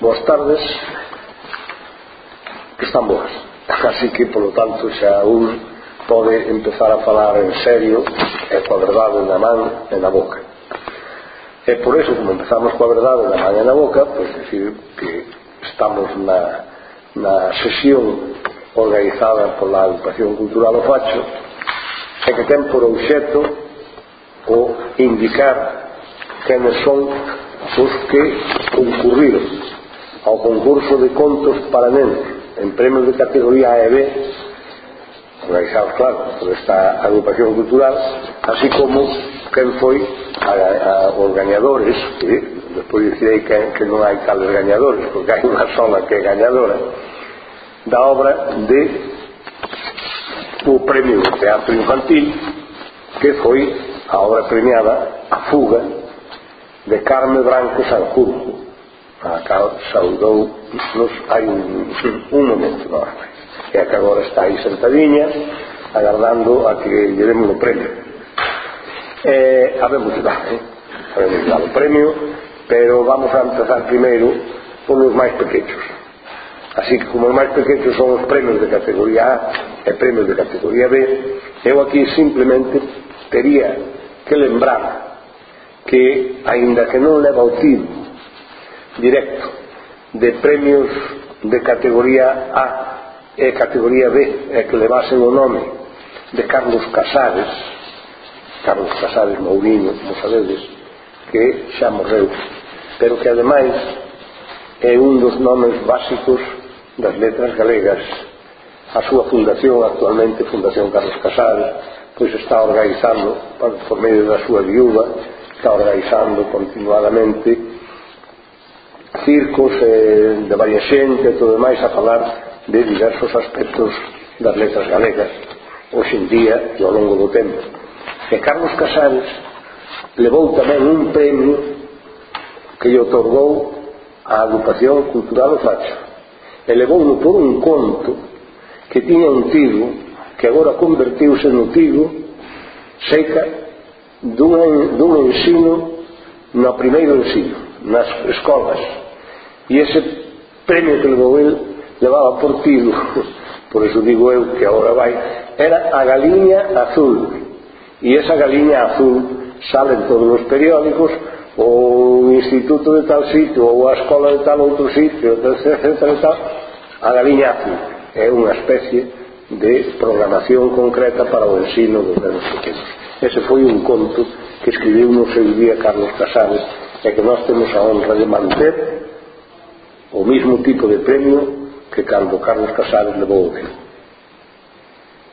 boas tardes. Que están boas. Así que polo tanto xa un pode empezar a falar en serio e coa verdade na man e na boca. E por eso como empezamos coa verdade na man e na boca pois decir que estamos na, na sesión organizada pola educación Cultural O Facho e que ten por obxeto o indicar quenes son os que concurriron ao concurso de contos para nenos en premios de categoría A e B organizados, claro, por esta agrupación cultural así como quen foi a, a, os gañadores que despois direi que, que non hai tales gañadores porque hai unha sola que é gañadora da obra de o premio de teatro infantil que foi a obra premiada A Fuga de Carme Branco Sanjurjo acá saudou nos hai un, un momento no e a que agora está aí sentadiña agardando a que lle demos o premio. Eh, habemos de dar eh? habemos dar o premio pero vamos a empezar primeiro polos máis pequechos. Así que como os máis pequechos son os premios de categoría A e premios de categoría B eu aquí simplemente tería que lembrar que aínda que non leva o título directo de premios de categoría A e categoría B e que levasen o nome de Carlos Casares Carlos Casares Mourinho como sabedes que xa morreu pero que ademais é un dos nomes básicos das letras galegas. A súa fundación actualmente Fundación Carlos Casares pois está organizando por medio da súa viúva está organizando continuadamente circos eh, de varias xente e todo demais a falar de diversos aspectos das letras galegas. Hoxe en día e ao longo do tempo. E Carlos Casares levou tamén un premio que lle otorgou a agrupación cultural o Facho. E levou por un conto que tiña un tigo que agora convertiuse no tigo seca dun, dun ensino no primeiro ensino nas escolas. E ese premio que levou el levaba por tiro, por eso digo eu que agora vai, era a galiña azul. E esa galiña azul sale en todos os periódicos, ou o instituto de tal sitio, ou a escola de tal outro sitio, etc, etc, tal. A galiña azul é unha especie de programación concreta para o ensino dos nenos pequenos. Ese foi un conto que escribiu no seu día Carlos Casares e que nós temos a honra de manter o mismo tipo de premio que cando Carlos Casares levou o Nobel.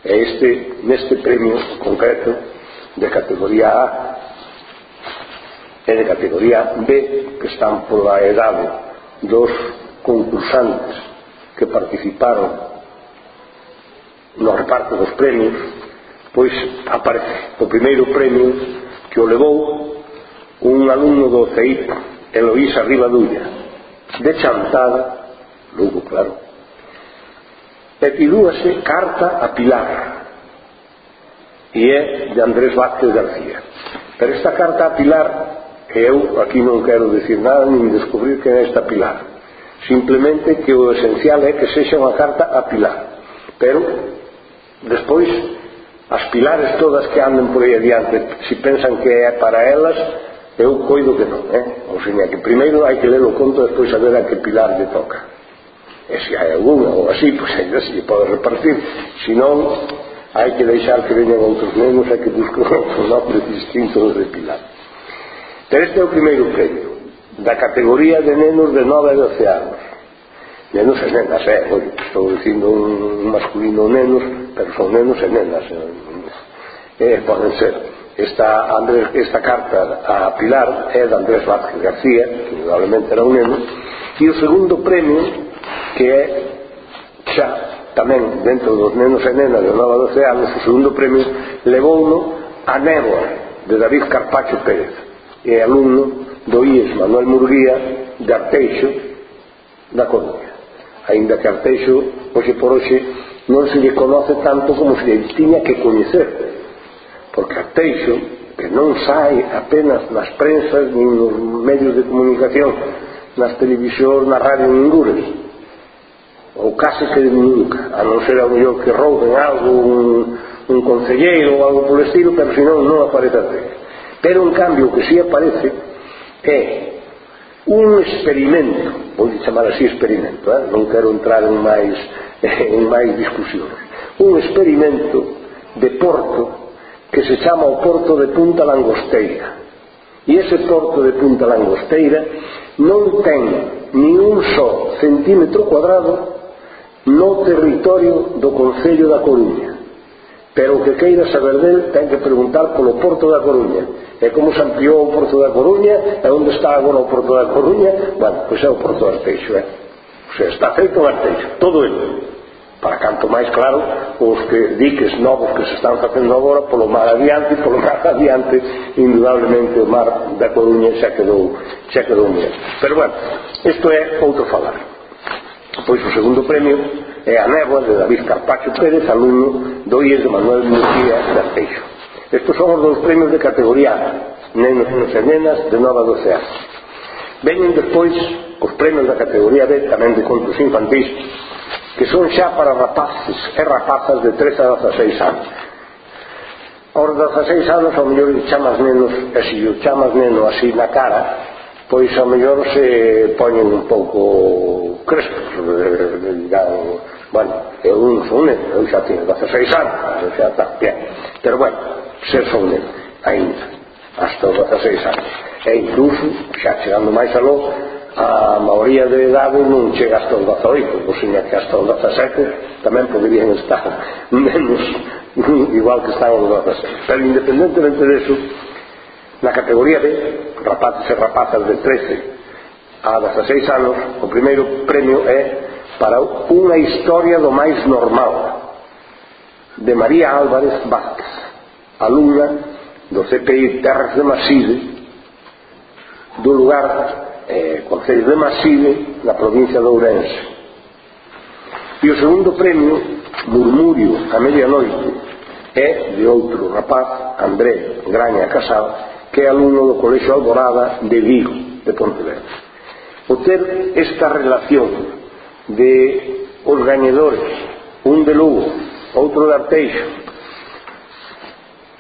E este, neste premio concreto de categoría A e de categoría B que están pola edade dos concursantes que participaron no reparto dos premios pois aparece o primeiro premio que o levou un alumno do CEIP Eloísa Rivadulla de chantada Lugo, claro. Titulúase Carta a Pilar e é de Andrés Vázquez García. Pero esta carta a Pilar, que eu aquí non quero decir nada nin descubrir que é esta Pilar. Simplemente que o esencial é que sexa unha carta a Pilar. Pero, despois, as pilares todas que andan por aí adiante, se pensan que é para elas, Eu coido que non, eh? Ou seja, que primeiro hai que ler o conto e despois saber a que pilar lle toca. E se hai alguna ou así, pois ainda se lle pode repartir. Se non, hai que deixar que veñan outros nenos e que busquen outros nombres distintos de pilar. Pero este é o primeiro premio, da categoría de nenos de 9 a 12 anos. Nenos e nenas, eh? Oye, estou dicindo un masculino nenos, pero son nenos e nenas. Eh? Eh, poden ser. Esta, Andrés, esta carta a Pilar é de Andrés Vázquez García, que indudablemente era un neno, e o segundo premio, que é xa tamén dentro dos nenos e nenas de 9 a 12 anos, o segundo premio levouno a Néboa, de David Carpacho Pérez, e alumno do IES Manuel Murguía de Arteixo da Coruña. Ainda que Arteixo, hoxe por hoxe, non se lle conoce tanto como se lle tiña que coñecer, porque a Teixo, que non sai apenas nas prensas nin nos medios de comunicación, nas televisións, na radio, ningures, ou case que nunca, a non ser a mellor que rouben algo, un, un concelleiro ou algo polo estilo, pero senón non aparece a Teixo. Pero, en cambio, o que si sí aparece é un experimento, vou chamar así experimento, eh? non quero entrar en máis, en máis discusións, un experimento de Porto que se chama o Porto de Punta Langosteira. E ese Porto de Punta Langosteira non ten ni un só centímetro cuadrado no territorio do Concello da Coruña. Pero o que queira saber del ten que preguntar polo Porto da Coruña. E como se ampliou o Porto da Coruña, e onde está agora o Porto da Coruña, bueno, pois é o Porto de Arteixo, eh? Pois o sea, está feito o Arteixo, todo ele para canto máis claro os que diques novos que se están facendo agora polo mar adiante, polo mar adiante indudablemente o mar da Coruña xa quedou, xa quedou mía pero bueno, isto é outro falar. Pois o segundo premio é a néboa de David Carpacho Pérez alumno do IES de Manuel Murcia Arteixo estos son os dous premios de categoría A nenos e nenas de nova a 12 anos. Veñen despois os premios da categoría B tamén de contos infantis que son xa para rapaces e rapazas de 13 a 16 anos. Aos 16 anos ao mellor chamas nenos e se o chamas neno así na cara pois ao mellor se poñen un pouco crespos dirán bueno, eu non son neno eu xa teño 16 anos eu xa está bien pero bueno, se son neno ainda hasta os 16 anos. E incluso xa chegando máis aló a maioría de idade non chega hasta os 18 poxiña que hasta os 17 tamén poderían estar menos igual que están os 17 pero independentemente de eso na categoría de rapaces e rapazas de 13 a 16 anos o primeiro premio é para unha historia do máis normal de María Álvarez Vázquez alumna do CPI Terras de Maside do lugar eh, Concello de Maside, na provincia de Ourense. E o segundo premio, Murmurio, a medianoite é de outro rapaz, André Graña Casal, que é alumno do Colexio Alborada de Vigo, de Pontevedra. O ter esta relación de os gañedores, un de Lugo, outro de Arteixo,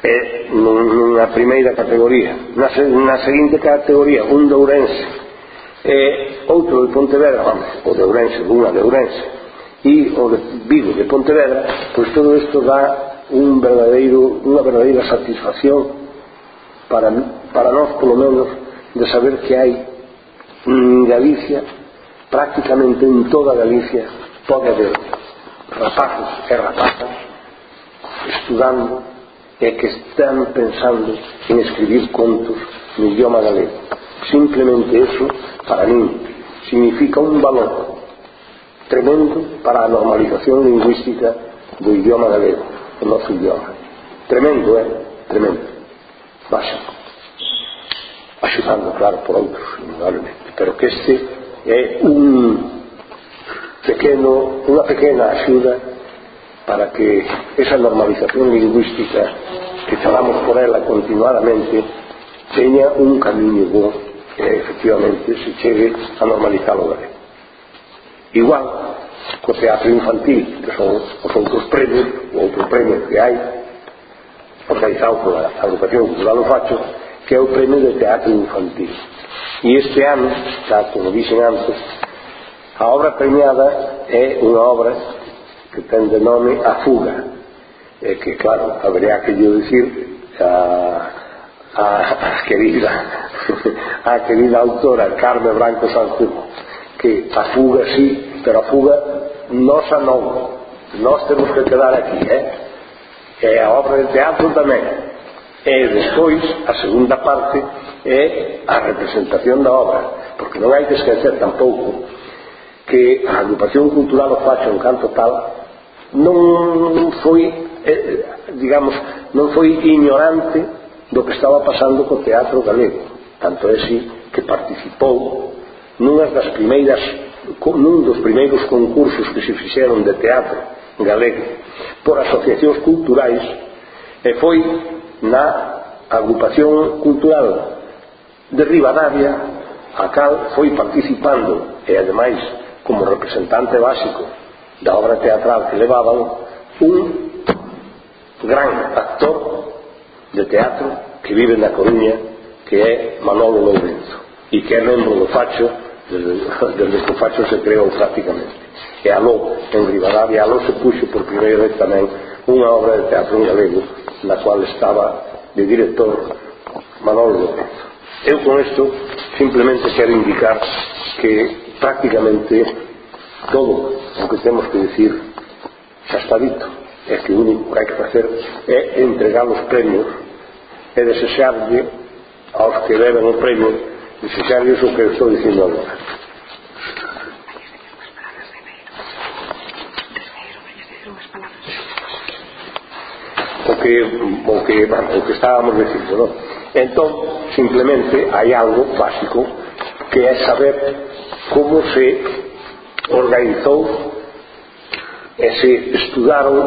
é nunha primeira categoría. Na, na seguinte categoría, un de Ourense, e outro de Pontevedra, vamos, o de Ourense, unha de Ourense, e o de Vigo de Pontevedra, pois todo isto dá un verdadeiro, unha verdadeira satisfacción para, para nós, polo menos, de saber que hai en Galicia, prácticamente en toda Galicia, pode haber rapazos e rapazas estudando e que están pensando en escribir contos no idioma galego. Simplemente eso, para mí, significa un valor tremendo para a normalización lingüística do idioma galego, o noso idioma. Tremendo, é? Eh? Tremendo. Básico. Axudando, claro, por outros, indudablemente. Pero que este é un pequeno, unha pequena axuda para que esa normalización lingüística que falamos por ela continuadamente teña un camiño bo e efectivamente se chegue a normalizar o galego igual co teatro infantil que son os outros premios o outro premio que hai organizado pola agrupación cultural do Facho que é o premio de teatro infantil. E este ano xa como dixen antes a obra premiada é unha obra que ten de nome A Fuga. E que claro, habería que yo dicir a, a, a querida Ah, a querida autora Carme Branco Sanjumo, que a fuga sí, pero a fuga nosa non. Nós temos que quedar aquí, eh? É a obra de teatro tamén. E despois, a segunda parte é a representación da obra, porque non hai que esquecer tampouco que a agrupación cultural o facho en canto tal non foi eh, eh digamos, non foi ignorante do que estaba pasando co teatro galego Tanto é así que participou nunhas das primeiras nun dos primeiros concursos que se fixeron de teatro galego por asociacións culturais e foi na agrupación cultural de Rivadavia a cal foi participando e ademais como representante básico da obra teatral que levaban un gran actor de teatro que vive na Coruña que é Manolo Lorenzo e que é membro do facho desde que o facho se creou prácticamente e aló en Rivadavia aló se puxo por primeira vez tamén unha obra de teatro galego na cual estaba de director Manolo Lorenzo. Eu con isto simplemente quero indicar que prácticamente todo o que temos que decir xa está dito é que o único que hai que facer é entregar os premios e desexarlle aos que deben o premio desexarles o que estou dicindo agora. O que, o que, o que estábamos dicindo, non? Entón, simplemente hai algo básico que é saber como se organizou e se estudaron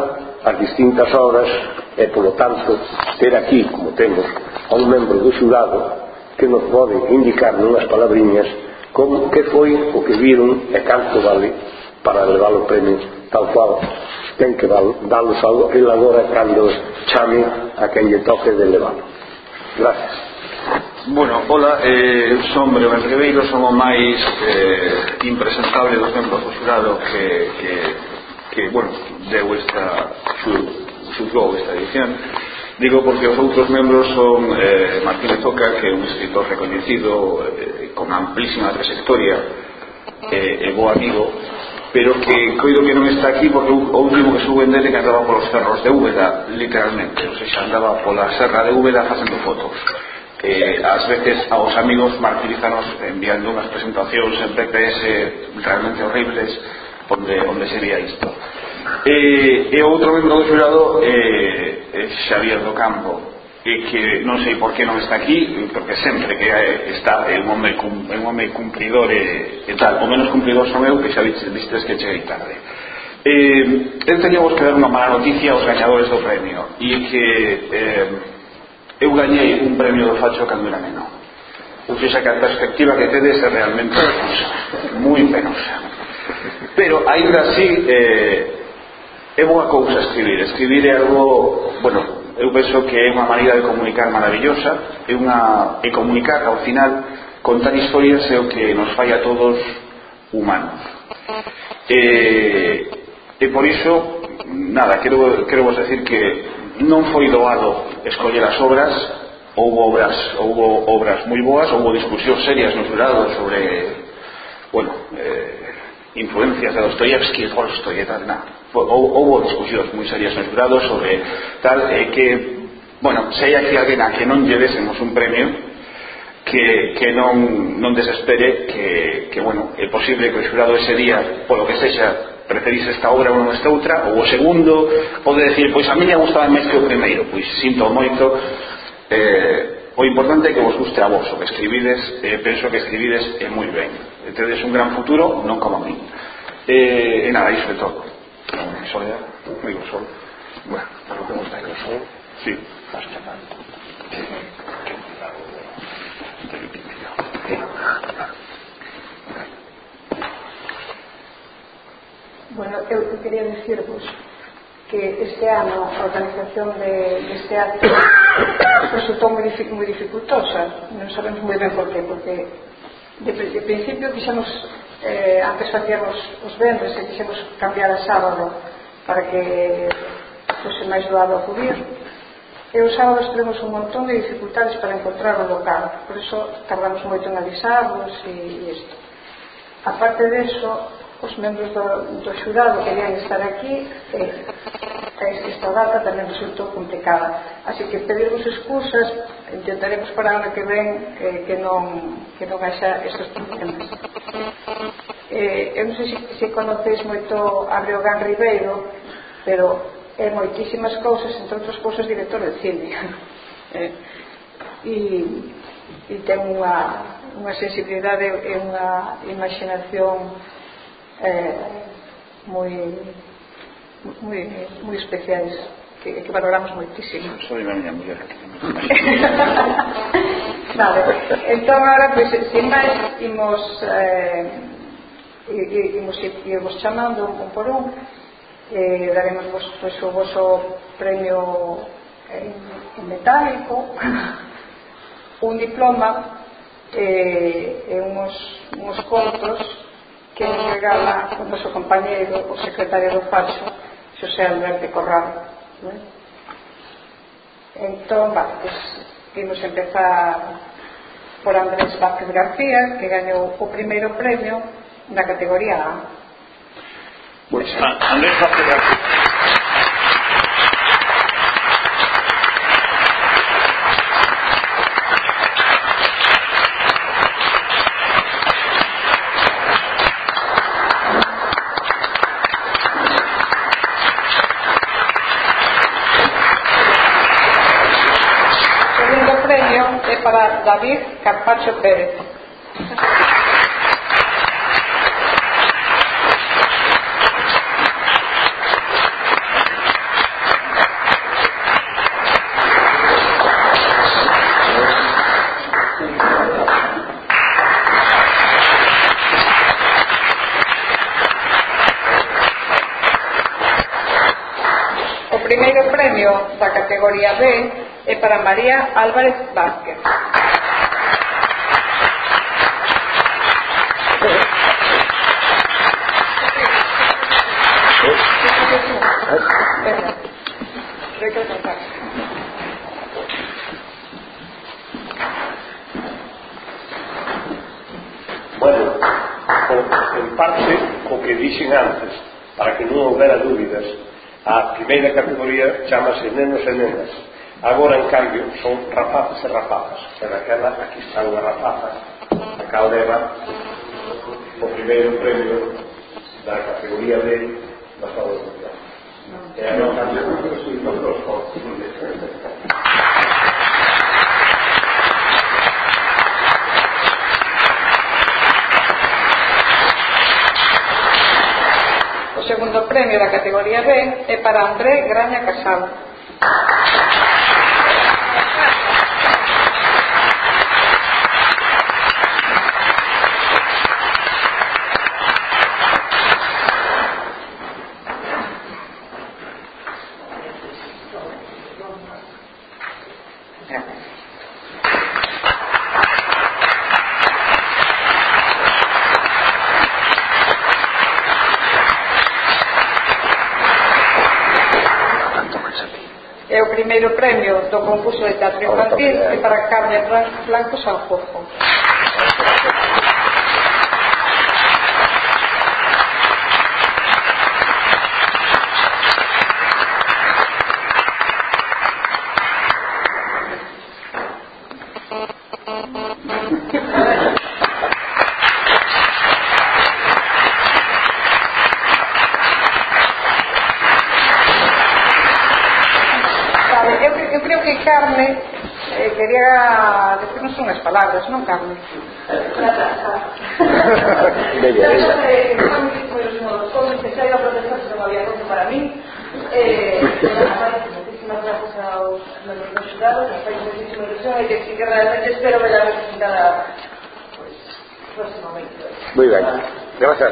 as distintas obras e, polo tanto, ter aquí, como temos, a un membro do xurado que nos pode indicar nunhas palabriñas como que foi o que viron e canto vale para levar o premio tal cual ten que dalos a ele agora cando chame a quen lle toque de leválo gracias. Bueno, hola, eh, son Breves Ribeiro, son o máis eh, impresentable dos membros do xurado que, que, que bueno, deu esta, su esta edición. Digo porque os outros membros son eh, Martínez Oca, que é un escritor reconhecido eh, con amplísima trayectoria eh, e bo amigo, pero que coido que non está aquí porque o último que suben dele que andaba polos cerros de Úbeda, literalmente, ou seja, andaba pola serra de Úbeda facendo fotos. Eh, ás veces aos amigos martirizanos enviando unhas presentacións en PPS realmente horribles onde, onde sería isto. Eh, e outro membro do xurado eh, Eh, Xavier do Campo e que non sei por que non está aquí porque sempre que está é un home, é un home cumpridor e, e tal, o menos cumpridor son eu que xa vistes que cheguei tarde. Eh, eu teníamos que dar unha mala noticia aos gañadores do premio e que eh, eu gañei un premio do Facho cando era menor. Ou seja que a perspectiva que tedes é realmente penosa moi penosa. Pero ainda así eh, É boa cousa escribir. Escribir é algo, bueno, eu penso que é unha maneira de comunicar maravillosa é unha e comunicar ao final contar historias é o que nos fai a todos humanos e, e por iso nada, quero, quero vos decir que non foi doado escoller as obras houve obras, houve obras moi boas houve discusións serias no jurado sobre bueno, eh, influencias de Dostoyevsky e Tolstoy e tal, na, houbo discusións moi serias nos jurado sobre tal eh, que, bueno, se hai aquí alguén a que non lle desemos un premio que, que non, non desespere que, que, bueno, é posible que o xurado ese día, polo que sexa preferís esta obra ou non esta outra ou o segundo, pode decir pois a mí me gustaba máis eh, que o primeiro pois sinto moito eh, o importante é que vos guste a vos o que escribides, eh, penso que escribides é eh, moi ben tedes un gran futuro, non como a mí. E, eh, e eh, nada, iso é todo. Soledad, digo sol. Bueno, para o que gusta o sol. Sí. Vas chamando. Que. Bueno, eu que quería dicirvos que este ano a organización de, deste acto resultou moi, moi dificultosa. Non sabemos moi ben por qué, porque de, de principio quixemos eh, antes facíamos os vendres e quixemos cambiar a sábado para que fose máis doado acudir e os sábados temos un montón de dificultades para encontrar o local por eso tardamos moito en avisarlos e isto. Aparte de eso os membros do, do xurado querían estar aquí e eh, esta data tamén resultou complicada. Así que pedirvos excusas intentaremos para ano que ven eh, que non, que non haxa esos problemas. Eh, eu non sei se, se conocéis moito a Breogán Ribeiro pero é moitísimas cousas entre outras cousas director de cine. Eh, e, e ten unha, unha sensibilidade e unha imaginación eh, moi moi, moi especiais que, que valoramos moitísimo. Soy a miña muller. vale, entón agora, pois, pues, sin máis, imos, eh, imos, imos chamando un por un, eh, daremos vos, pois, pues, o vosso premio en, en metálico, un diploma eh, e unhos, uns contos que nos regala o noso compañero, o secretario do Pacho, Xosé Alberto Corral ¿no? entón, va, pues, vimos empezar por Andrés Vázquez García que gañou o primeiro premio na categoría A Pues, Andrés Vázquez García premio é para David Carpacho Pérez. O primeiro premio da categoría B e para María Álvarez Vázquez. Bueno, en parte o que dixen antes, para que non houbera dúbidas, a primeira categoría chamase nenos e nenas, Agora, en cambio, son rapazas e rapazas, e naquela aquí está unha rapaza, a caldera, o primeiro premio da categoría de da de Mundial. E a non cambio, os fortes, O segundo premio da categoría B é para André Graña Casal, primeiro premio do concurso de teatro infantil e para Carmen Blanco Sanjojo. Carmen eh, quería decirnos unhas palabras, non Carmen? Bella, bella. Necesario protestar se non había cosa para mí. Eh, muchísimas gracias aos do xurado, nos fai muchísima ilusión e que sí que realmente espero ver a representada pues, próximamente. Muy ben, gracias.